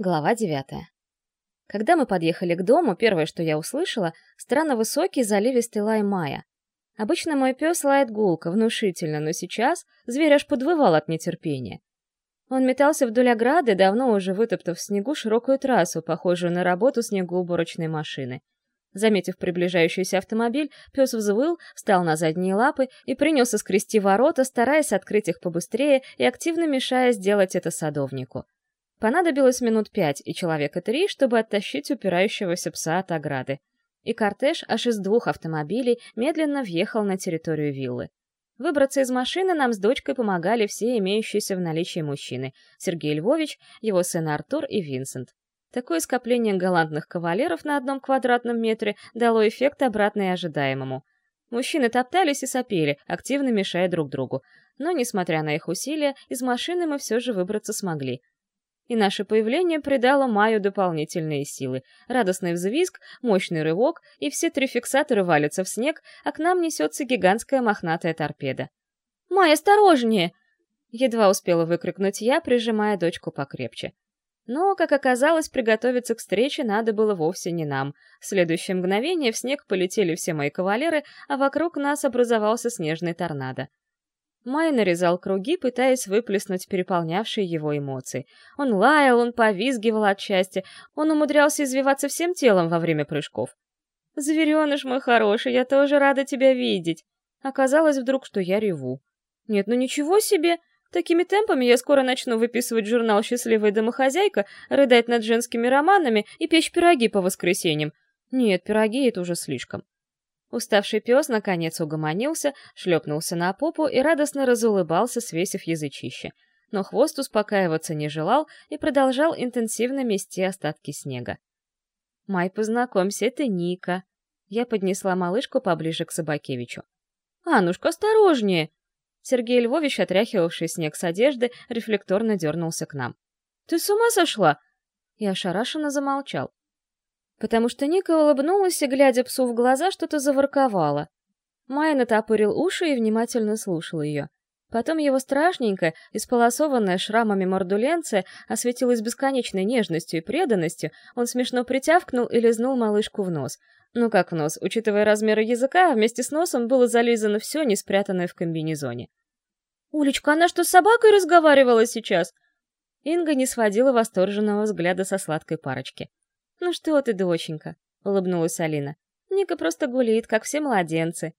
Глава девятая. Когда мы подъехали к дому, первое, что я услышала, странно высокий заливистый лай Мая. Обычно мой пес лает гулко, внушительно, но сейчас зверь аж подвывал от нетерпения. Он метался вдоль ограды, давно уже вытоптав в снегу широкую трассу, похожую на работу снегоуборочной машины. Заметив приближающийся автомобиль, пес взвыл, встал на задние лапы и принялся скрести ворота, стараясь открыть их побыстрее и активно мешая сделать это садовнику. Понадобилось минут пять и человека три, чтобы оттащить упирающегося пса от ограды. И кортеж аж из двух автомобилей медленно въехал на территорию виллы. Выбраться из машины нам с дочкой помогали все имеющиеся в наличии мужчины — Сергей Львович, его сын Артур и Винсент. Такое скопление галантных кавалеров на одном квадратном метре дало эффект обратный ожидаемому. Мужчины топтались и сопели, активно мешая друг другу. Но, несмотря на их усилия, из машины мы все же выбраться смогли — и наше появление придало Маю дополнительные силы. Радостный взвизг, мощный рывок, и все три фиксатора валятся в снег, а к нам несется гигантская мохнатая торпеда. «Май, осторожнее!» Едва успела выкрикнуть я, прижимая дочку покрепче. Но, как оказалось, приготовиться к встрече надо было вовсе не нам. В следующее мгновение в снег полетели все мои кавалеры, а вокруг нас образовался снежный торнадо. Май нарезал круги, пытаясь выплеснуть переполнявшие его эмоции. Он лаял, он повизгивал от счастья, он умудрялся извиваться всем телом во время прыжков. «Звереныш мой хороший, я тоже рада тебя видеть!» Оказалось вдруг, что я реву. «Нет, ну ничего себе! Такими темпами я скоро начну выписывать журнал «Счастливая домохозяйка», рыдать над женскими романами и печь пироги по воскресеньям. Нет, пироги — это уже слишком. Уставший пес наконец угомонился, шлепнулся на попу и радостно разулыбался, свесив язычище. Но хвост успокаиваться не желал и продолжал интенсивно мести остатки снега. «Май, познакомься, это Ника». Я поднесла малышку поближе к Собакевичу. «Анушка, осторожнее!» Сергей Львович, отряхивавший снег с одежды, рефлекторно дернулся к нам. «Ты с ума сошла?» Я ошарашенно замолчал потому что Ника улыбнулась и, глядя псу в глаза, что-то заворковала. Майя натопырил уши и внимательно слушал ее. Потом его страшненькая, исполосованная шрамами мордуленция осветилась бесконечной нежностью и преданностью, он смешно притявкнул и лизнул малышку в нос. Ну как в нос, учитывая размеры языка, вместе с носом было зализано все, не спрятанное в комбинезоне. «Улечка, она что, с собакой разговаривала сейчас?» Инга не сводила восторженного взгляда со сладкой парочки. «Ну что ты, доченька?» — улыбнулась Алина. «Ника просто гулит, как все младенцы».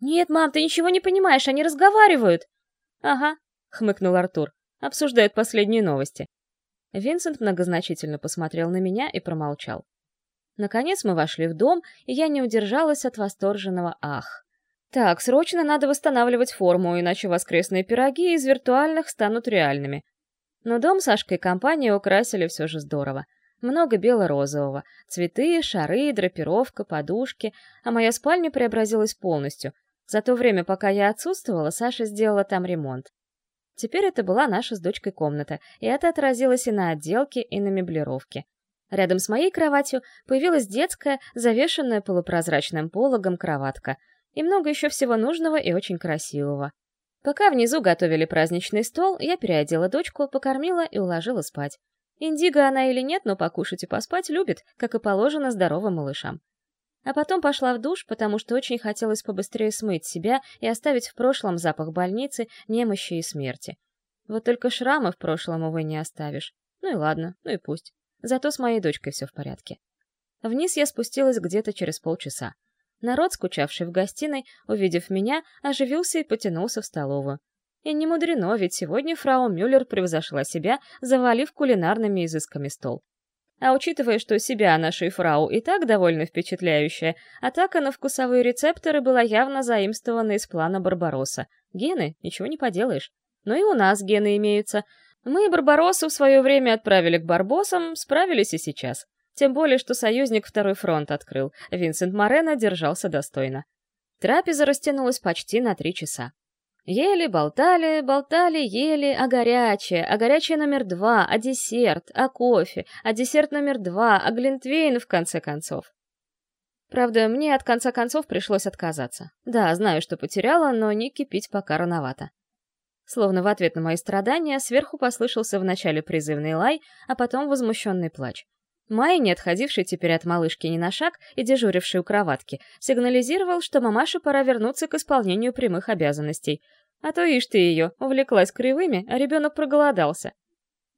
«Нет, мам, ты ничего не понимаешь, они разговаривают!» «Ага», — хмыкнул Артур. «Обсуждают последние новости». Винсент многозначительно посмотрел на меня и промолчал. Наконец мы вошли в дом, и я не удержалась от восторженного «ах». Так, срочно надо восстанавливать форму, иначе воскресные пироги из виртуальных станут реальными. Но дом Сашкой и компания украсили все же здорово. Много бело-розового. Цветы, шары, драпировка, подушки. А моя спальня преобразилась полностью. За то время, пока я отсутствовала, Саша сделала там ремонт. Теперь это была наша с дочкой комната, и это отразилось и на отделке, и на меблировке. Рядом с моей кроватью появилась детская, завешенная полупрозрачным пологом кроватка. И много еще всего нужного и очень красивого. Пока внизу готовили праздничный стол, я переодела дочку, покормила и уложила спать. Индиго она или нет, но покушать и поспать любит, как и положено здоровым малышам. А потом пошла в душ, потому что очень хотелось побыстрее смыть себя и оставить в прошлом запах больницы, немощи и смерти. Вот только шрамы в прошлом, увы, не оставишь. Ну и ладно, ну и пусть. Зато с моей дочкой все в порядке. Вниз я спустилась где-то через полчаса. Народ, скучавший в гостиной, увидев меня, оживился и потянулся в столовую. И не мудрено, ведь сегодня фрау Мюллер превзошла себя, завалив кулинарными изысками стол. А учитывая, что себя нашей фрау и так довольно впечатляющая, атака на вкусовые рецепторы была явно заимствована из плана Барбаросса. Гены, ничего не поделаешь. Но и у нас гены имеются. Мы Барбароссу в свое время отправили к Барбосам, справились и сейчас. Тем более, что союзник второй фронт открыл. Винсент Морено держался достойно. Трапеза растянулась почти на три часа. Ели, болтали, болтали, ели, а горячее, а горячее номер два, а десерт, а кофе, а десерт номер два, а глинтвейн в конце концов. Правда, мне от конца концов пришлось отказаться. Да, знаю, что потеряла, но не кипить пока рановато. Словно в ответ на мои страдания, сверху послышался вначале призывный лай, а потом возмущенный плач. Майя, не отходивший теперь от малышки ни на шаг и дежуривший у кроватки, сигнализировал, что мамаше пора вернуться к исполнению прямых обязанностей. А то ишь ты ее, увлеклась кривыми, а ребенок проголодался.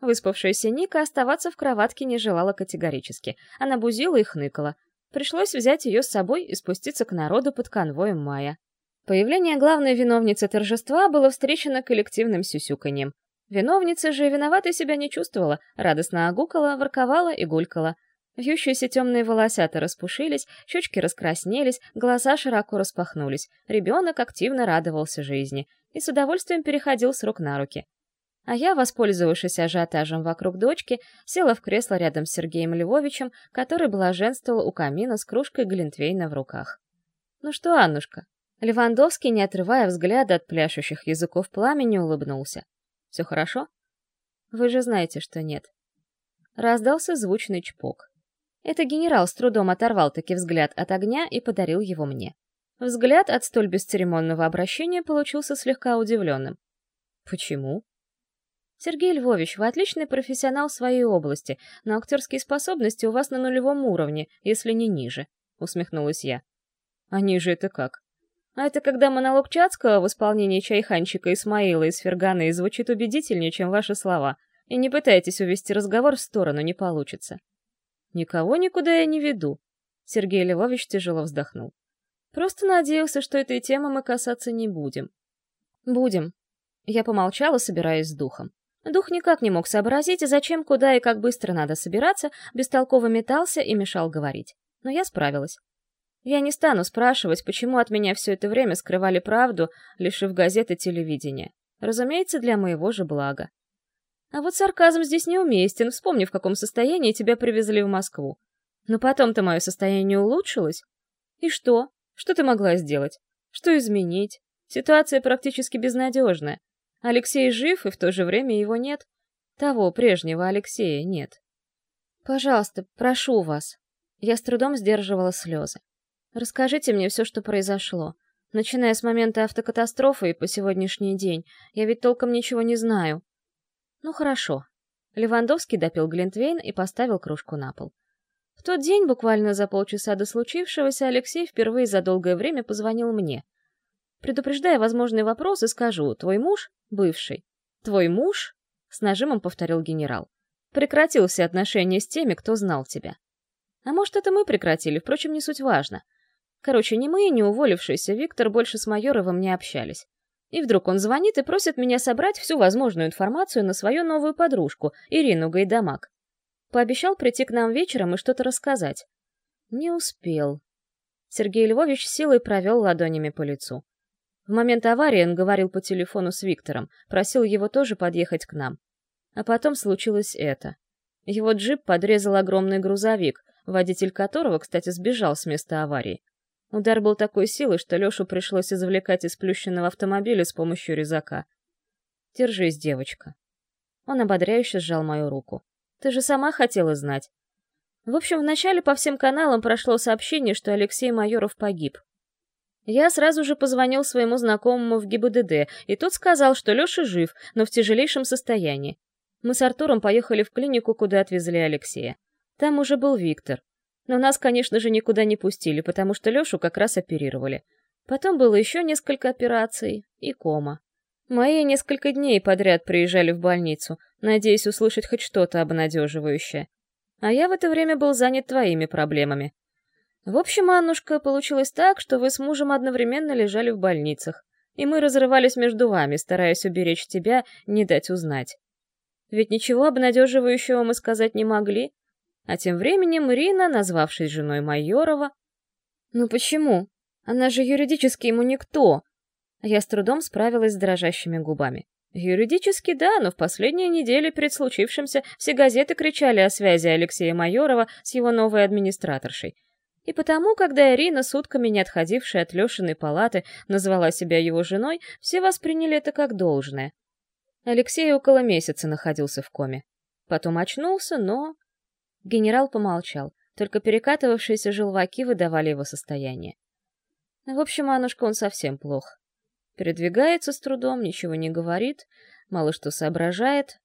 Выспавшаяся Ника оставаться в кроватке не желала категорически. Она бузила и хныкала. Пришлось взять ее с собой и спуститься к народу под конвоем Майя. Появление главной виновницы торжества было встречено коллективным сюсюканьем. Виновница же виноватой себя не чувствовала, радостно огукала, ворковала и гулькала. Вьющиеся темные волосята распушились, щечки раскраснелись, глаза широко распахнулись. Ребенок активно радовался жизни и с удовольствием переходил с рук на руки. А я, воспользовавшись ажиотажем вокруг дочки, села в кресло рядом с Сергеем Львовичем, который блаженствовал у камина с кружкой глинтвейна в руках. «Ну что, Аннушка?» Левандовский, не отрывая взгляда от пляшущих языков пламени, улыбнулся. Все хорошо? Вы же знаете, что нет. Раздался звучный чпок. Это генерал с трудом оторвал таки взгляд от огня и подарил его мне. Взгляд от столь бесцеремонного обращения получился слегка удивленным. Почему? Сергей Львович, вы отличный профессионал в своей области, но актерские способности у вас на нулевом уровне, если не ниже, усмехнулась я. А ниже это как? А это когда монолог Чацкого в исполнении чайханчика Исмаила из Ферганы звучит убедительнее, чем ваши слова. И не пытайтесь увести разговор в сторону, не получится. Никого никуда я не веду. Сергей Львович тяжело вздохнул. Просто надеялся, что этой темы мы касаться не будем. Будем. Я помолчала, собираясь с духом. Дух никак не мог сообразить, зачем, куда и как быстро надо собираться, бестолково метался и мешал говорить. Но я справилась. Я не стану спрашивать, почему от меня все это время скрывали правду, лишив газеты телевидения. Разумеется, для моего же блага. А вот сарказм здесь неуместен, вспомни, в каком состоянии тебя привезли в Москву. Но потом-то мое состояние улучшилось. И что? Что ты могла сделать? Что изменить? Ситуация практически безнадежная. Алексей жив, и в то же время его нет. Того прежнего Алексея нет. Пожалуйста, прошу вас. Я с трудом сдерживала слезы. Расскажите мне все, что произошло. Начиная с момента автокатастрофы и по сегодняшний день. Я ведь толком ничего не знаю. Ну хорошо. Левандовский допил Глинтвейн и поставил кружку на пол. В тот день, буквально за полчаса до случившегося, Алексей впервые за долгое время позвонил мне. Предупреждая возможные вопросы, скажу, твой муж, бывший, твой муж, с нажимом повторил генерал, прекратил все отношения с теми, кто знал тебя. А может, это мы прекратили, впрочем, не суть важно. Короче, ни мы, ни уволившийся Виктор больше с Майоровым не общались. И вдруг он звонит и просит меня собрать всю возможную информацию на свою новую подружку, Ирину Гайдамак. Пообещал прийти к нам вечером и что-то рассказать. Не успел. Сергей Львович силой провел ладонями по лицу. В момент аварии он говорил по телефону с Виктором, просил его тоже подъехать к нам. А потом случилось это. Его джип подрезал огромный грузовик, водитель которого, кстати, сбежал с места аварии. Удар был такой силы, что Лешу пришлось извлекать из плющенного автомобиля с помощью резака. «Держись, девочка». Он ободряюще сжал мою руку. «Ты же сама хотела знать». В общем, вначале по всем каналам прошло сообщение, что Алексей Майоров погиб. Я сразу же позвонил своему знакомому в ГИБДД, и тот сказал, что Леша жив, но в тяжелейшем состоянии. Мы с Артуром поехали в клинику, куда отвезли Алексея. Там уже был Виктор. Но нас, конечно же, никуда не пустили, потому что Лешу как раз оперировали. Потом было еще несколько операций и кома. Мои несколько дней подряд приезжали в больницу, надеясь услышать хоть что-то обнадеживающее. А я в это время был занят твоими проблемами. В общем, Аннушка, получилось так, что вы с мужем одновременно лежали в больницах, и мы разрывались между вами, стараясь уберечь тебя, не дать узнать. Ведь ничего обнадеживающего мы сказать не могли, а тем временем Ирина, назвавшись женой Майорова... «Ну почему? Она же юридически ему никто!» Я с трудом справилась с дрожащими губами. Юридически да, но в последние недели перед случившимся все газеты кричали о связи Алексея Майорова с его новой администраторшей. И потому, когда Ирина, сутками не отходившая от Лешиной палаты, назвала себя его женой, все восприняли это как должное. Алексей около месяца находился в коме. Потом очнулся, но Генерал помолчал, только перекатывавшиеся желваки выдавали его состояние. В общем, Анушка, он совсем плох. Передвигается с трудом, ничего не говорит, мало что соображает.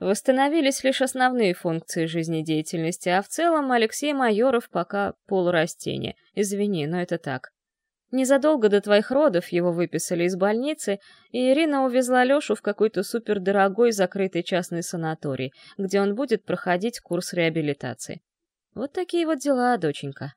Восстановились лишь основные функции жизнедеятельности, а в целом Алексей Майоров пока полурастение. Извини, но это так. Незадолго до твоих родов его выписали из больницы, и Ирина увезла Лешу в какой-то супердорогой закрытый частный санаторий, где он будет проходить курс реабилитации. Вот такие вот дела, доченька.